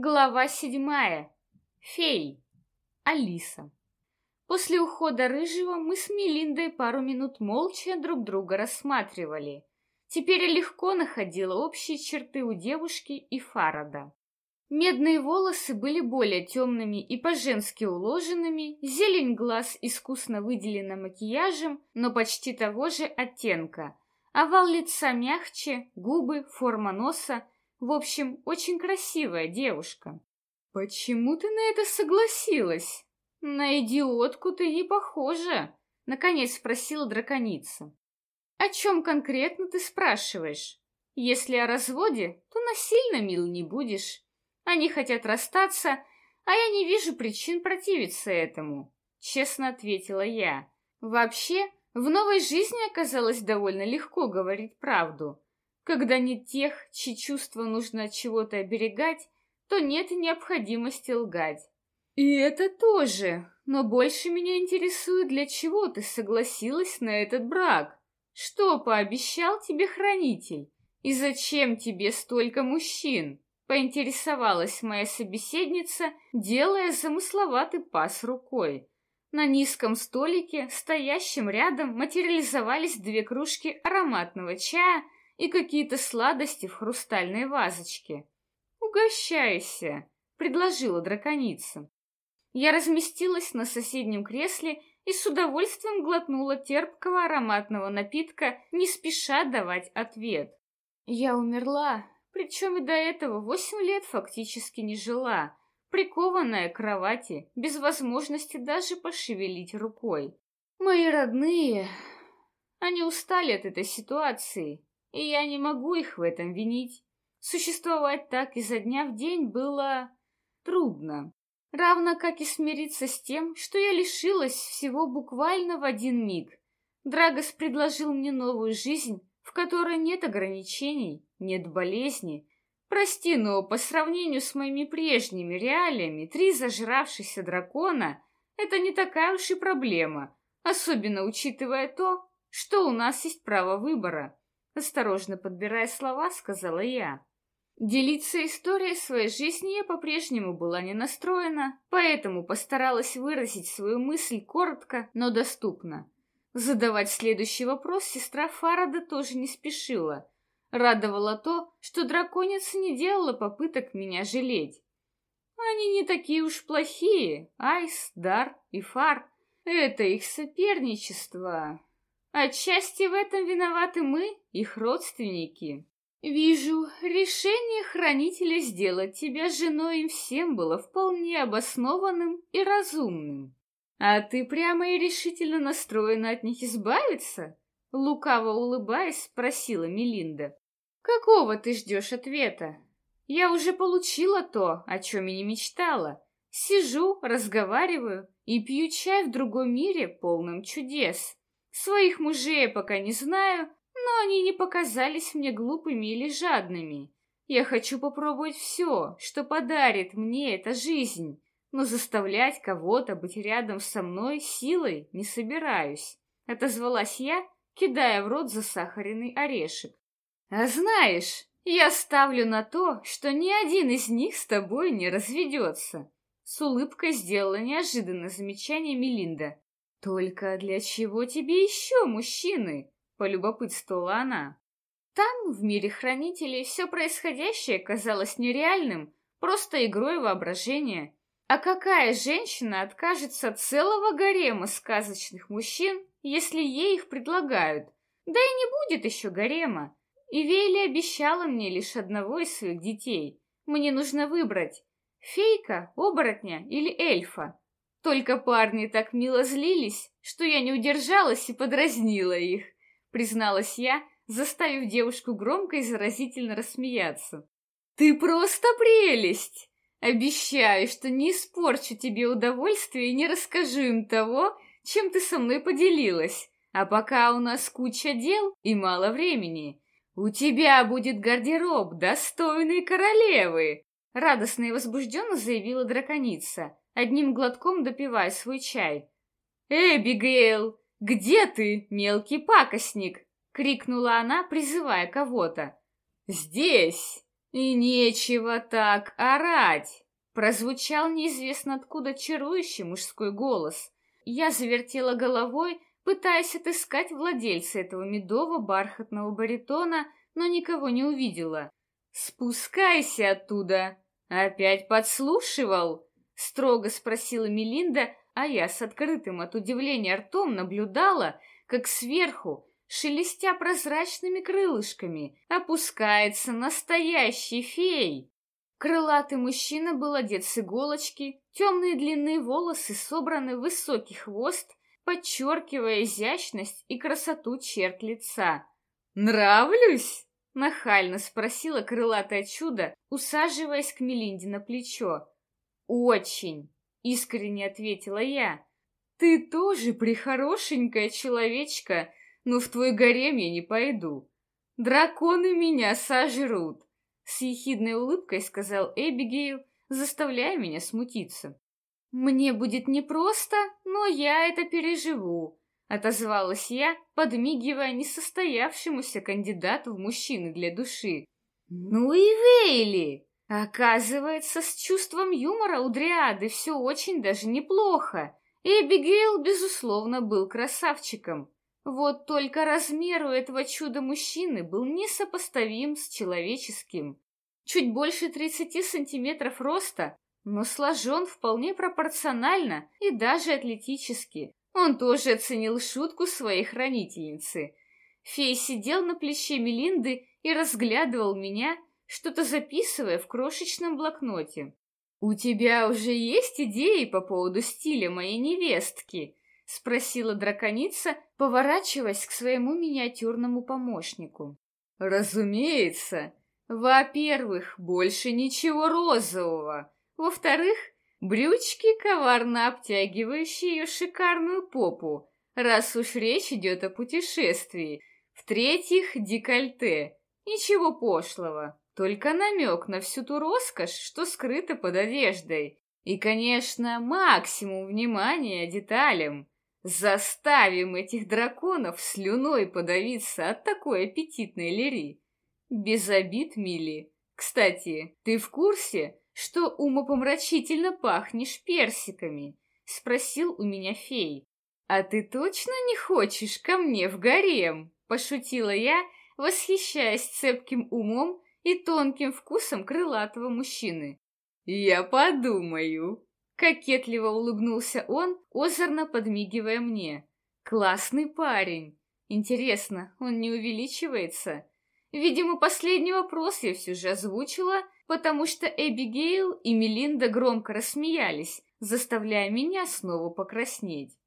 Глава седьмая. Фей. Алиса. После ухода Рыжего мы с Мелиндой пару минут молча друг друга рассматривали. Теперь я легко находила общие черты у девушки и Фарада. Медные волосы были более темными и по-женски уложенными, зелень глаз искусно выделена макияжем, но почти того же оттенка. Овал лица мягче, губы, форма носа — в общем, очень красивая девушка. Почему ты на это согласилась? На идиотку ты не похожа, наконец спросила драконица. О чем конкретно ты спрашиваешь? Если о разводе, то насильно мил не будешь. Они хотят расстаться, а я не вижу причин противиться этому, честно ответила я. Вообще, в новой жизни оказалось довольно легко говорить правду. Когда нет тех, чьи чувства нужно от чего-то оберегать, то нет необходимости лгать. И это тоже, но больше меня интересует, для чего ты согласилась на этот брак. Что пообещал тебе хранитель? И зачем тебе столько мужчин? Поинтересовалась моя собеседница, делая замысловатый пас рукой. На низком столике, стоящем рядом, материализовались две кружки ароматного чая и какие-то сладости в хрустальной вазочке. «Угощайся!» — предложила драконица. Я разместилась на соседнем кресле и с удовольствием глотнула терпкого ароматного напитка, не спеша давать ответ. Я умерла, причем и до этого восемь лет фактически не жила, прикованная к кровати, без возможности даже пошевелить рукой. Мои родные, они устали от этой ситуации и я не могу их в этом винить. Существовать так изо дня в день было трудно, равно как и смириться с тем, что я лишилась всего буквально в один миг. Драгос предложил мне новую жизнь, в которой нет ограничений, нет болезни. Прости, но по сравнению с моими прежними реалиями, три зажравшихся дракона — это не такая уж и проблема, особенно учитывая то, что у нас есть право выбора. Осторожно подбирая слова, сказала я. Делиться историей своей жизни я по-прежнему была не настроена, поэтому постаралась выразить свою мысль коротко, но доступно. Задавать следующий вопрос сестра Фарада тоже не спешила. Радовало то, что драконица не делала попыток меня жалеть. Они не такие уж плохие, Айс, Дар и Фар. Это их соперничество. Отчасти в этом виноваты мы, их родственники. Вижу, решение хранителя сделать тебя женой им всем было вполне обоснованным и разумным. А ты прямо и решительно настроена от них избавиться? Лукаво улыбаясь, спросила Мелинда. Какого ты ждешь ответа? Я уже получила то, о чем и не мечтала. Сижу, разговариваю и пью чай в другом мире, полном чудес. Своих мужей я пока не знаю, но они не показались мне глупыми или жадными. Я хочу попробовать все, что подарит мне эта жизнь, но заставлять кого-то быть рядом со мной силой не собираюсь. Отозвалась я, кидая в рот засахаренный орешек. А знаешь, я ставлю на то, что ни один из них с тобой не разведется. С улыбкой сделала неожиданное замечание Мелинда. «Только для чего тебе еще мужчины?» — полюбопытствовала она. Там, в мире хранителей, все происходящее казалось нереальным, просто игрой воображения. А какая женщина откажется от целого гарема сказочных мужчин, если ей их предлагают? Да и не будет еще гарема. И Вейли обещала мне лишь одного из своих детей. Мне нужно выбрать, фейка, оборотня или эльфа. Только парни так мило злились, что я не удержалась и подразнила их, призналась я, заставив девушку громко и заразительно рассмеяться. Ты просто прелесть! Обещаю, что не испорчу тебе удовольствие и не расскажу им того, чем ты со мной поделилась. А пока у нас куча дел и мало времени, у тебя будет гардероб достойной королевы!» Радостно и возбужденно заявила драконица, одним глотком допивая свой чай. «Эбигейл, где ты, мелкий пакостник?» — крикнула она, призывая кого-то. «Здесь!» И нечего так орать! Прозвучал неизвестно откуда чарующий мужской голос. Я завертела головой, пытаясь отыскать владельца этого медово-бархатного баритона, но никого не увидела. «Спускайся оттуда!» «Опять подслушивал?» — строго спросила Мелинда, а я с открытым от удивления ртом наблюдала, как сверху, шелестя прозрачными крылышками, опускается настоящий фей. Крылатый мужчина был одет с иголочки, темные длинные волосы собраны в высокий хвост, подчеркивая изящность и красоту черт лица. «Нравлюсь?» — нахально спросила крылатое чудо, усаживаясь к Мелинде на плечо. «Очень!» — искренне ответила я. «Ты тоже прихорошенькая человечка, но в твой гарем я не пойду. Драконы меня сожрут!» С ехидной улыбкой сказал Эбигейл, заставляя меня смутиться. «Мне будет непросто, но я это переживу», — отозвалась я, подмигивая несостоявшемуся кандидату в мужчины для души. «Ну и Вейли!» Оказывается, с чувством юмора у Дриады все очень даже неплохо. Эбигейл, безусловно, был красавчиком. Вот только размер у этого чуда-мужчины был несопоставим с человеческим. Чуть больше 30 сантиметров роста, но сложен вполне пропорционально и даже атлетически. Он тоже оценил шутку своей хранительницы. Фей сидел на плече Мелинды и разглядывал меня, что-то записывая в крошечном блокноте. «У тебя уже есть идеи по поводу стиля моей невестки?» — спросила драконица, поворачиваясь к своему миниатюрному помощнику. «Разумеется. Во-первых, больше ничего розового. Во-вторых, брючки, коварно обтягивающие ее шикарную попу, раз уж речь идет о путешествии. В-третьих, декольте. Ничего пошлого, только намек на всю ту роскошь, что скрыта под одеждой. И, конечно, максимум внимания деталям. Заставим этих драконов слюной подавиться от такой аппетитной лири. Без обид, Мили. Кстати, ты в курсе, что умопомрачительно пахнешь персиками?» — спросил у меня фей. «А ты точно не хочешь ко мне в гарем?» — пошутила я, восхищаясь цепким умом и тонким вкусом крылатого мужчины. «Я подумаю!» — кокетливо улыбнулся он, озорно подмигивая мне. «Классный парень! Интересно, он не увеличивается?» Видимо, последний вопрос я все же озвучила, потому что Эбигейл и Мелинда громко рассмеялись, заставляя меня снова покраснеть.